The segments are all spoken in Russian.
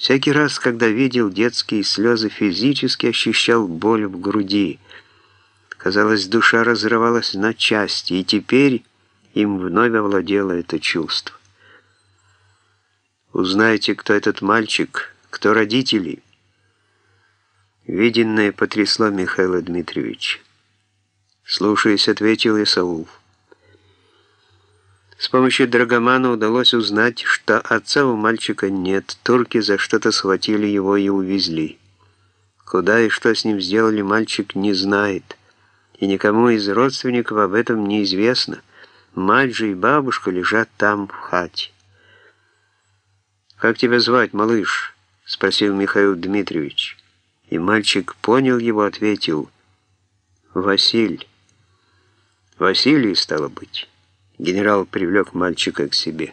Всякий раз, когда видел детские слезы, физически ощущал боль в груди. Казалось, душа разрывалась на части, и теперь им вновь овладело это чувство. Узнайте, кто этот мальчик, кто родители. Виденное потрясло Михаила Дмитриевича. «Слушаясь», — ответил Исаул. С помощью Драгомана удалось узнать, что отца у мальчика нет, турки за что-то схватили его и увезли. Куда и что с ним сделали, мальчик не знает, и никому из родственников об этом не известно. Мать же и бабушка лежат там, в хате. «Как тебя звать, малыш?» — спросил Михаил Дмитриевич. И мальчик понял его, ответил «Василь». «Василий, стало быть». Генерал привлек мальчика к себе.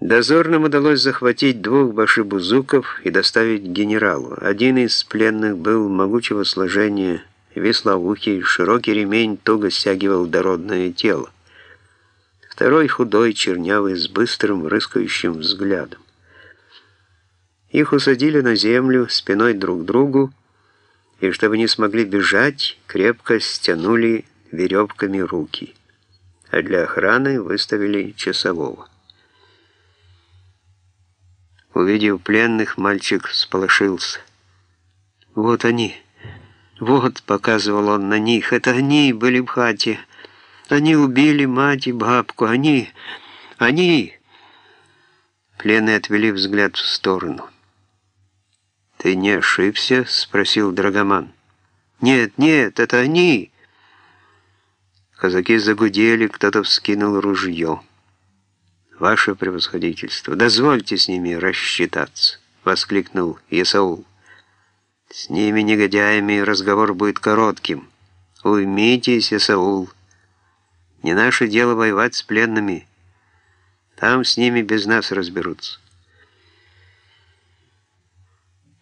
Дозорным удалось захватить двух башибузуков и доставить генералу. Один из пленных был могучего сложения, веслоухий, широкий ремень туго стягивал дородное тело. Второй худой, чернявый, с быстрым, рыскающим взглядом. Их усадили на землю, спиной друг к другу, и, чтобы не смогли бежать, крепко стянули веревками руки, а для охраны выставили часового. Увидев пленных, мальчик сполошился. «Вот они! Вот!» — показывал он на них. «Это они были в хате! Они убили мать и бабку! Они! Они!» Пленные отвели взгляд в сторону. «Ты не ошибся?» — спросил Драгоман. «Нет, нет, это они!» Казаки загудели, кто-то вскинул ружье. «Ваше превосходительство, дозвольте с ними рассчитаться!» — воскликнул Исаул. «С ними, негодяями, разговор будет коротким. Уймитесь, Исаул. Не наше дело воевать с пленными. Там с ними без нас разберутся».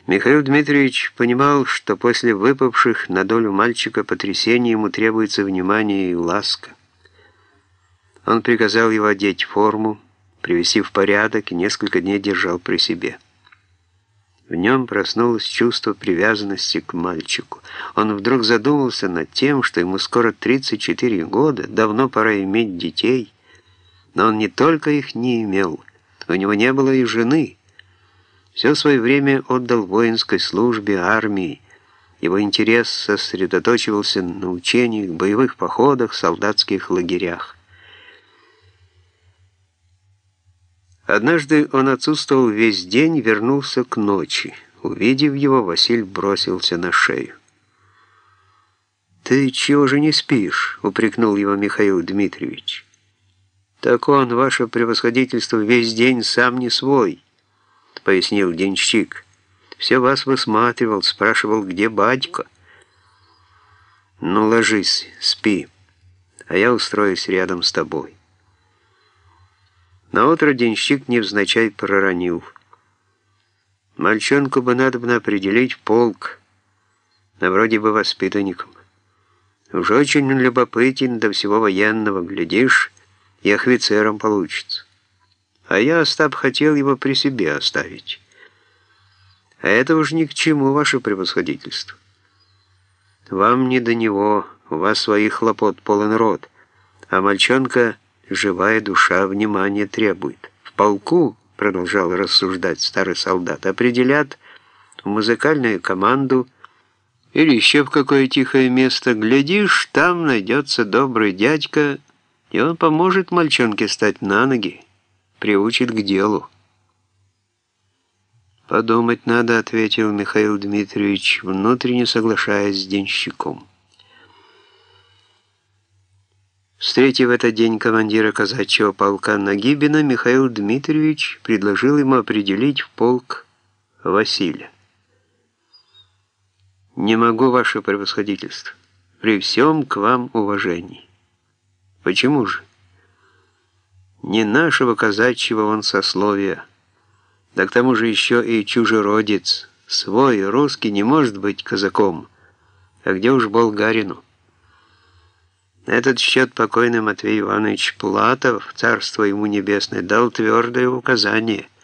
Михаил Дмитриевич понимал, что после выпавших на долю мальчика потрясений ему требуется внимание и ласка. Он приказал его одеть форму, привести в порядок и несколько дней держал при себе. В нем проснулось чувство привязанности к мальчику. Он вдруг задумался над тем, что ему скоро 34 года, давно пора иметь детей. Но он не только их не имел, у него не было и жены, все свое время отдал воинской службе, армии. Его интерес сосредоточивался на учениях, боевых походах, солдатских лагерях. Однажды он отсутствовал весь день, вернулся к ночи. Увидев его, Василь бросился на шею. «Ты чего же не спишь?» — упрекнул его Михаил Дмитриевич. «Так он, ваше превосходительство, весь день сам не свой» пояснил денщик. «Все вас высматривал, спрашивал, где батька?» «Ну, ложись, спи, а я устроюсь рядом с тобой». Наутро денщик невзначай проронил. «Мальчонку бы надо бы определить в полк, на вроде бы воспитанником. Уж очень любопытен до всего военного, глядишь, и офицером получится». А я, Остап, хотел его при себе оставить. А это уж ни к чему, ваше превосходительство. Вам не до него, у вас своих хлопот полон рот, а мальчонка, живая душа, внимания требует. В полку, продолжал рассуждать старый солдат, определят музыкальную команду или еще в какое тихое место. Глядишь, там найдется добрый дядька, и он поможет мальчонке стать на ноги приучит к делу. «Подумать надо», — ответил Михаил Дмитриевич, внутренне соглашаясь с денщиком. Встретив этот день командира казачьего полка Нагибина, Михаил Дмитриевич предложил ему определить в полк Василия. «Не могу, ваше превосходительство, при всем к вам уважении». «Почему же?» Не нашего казачьего он сословия, да к тому же еще и чужеродец. Свой, русский, не может быть казаком, а где уж болгарину. На этот счет покойный Матвей Иванович Платов, царство ему небесное, дал твердое указание –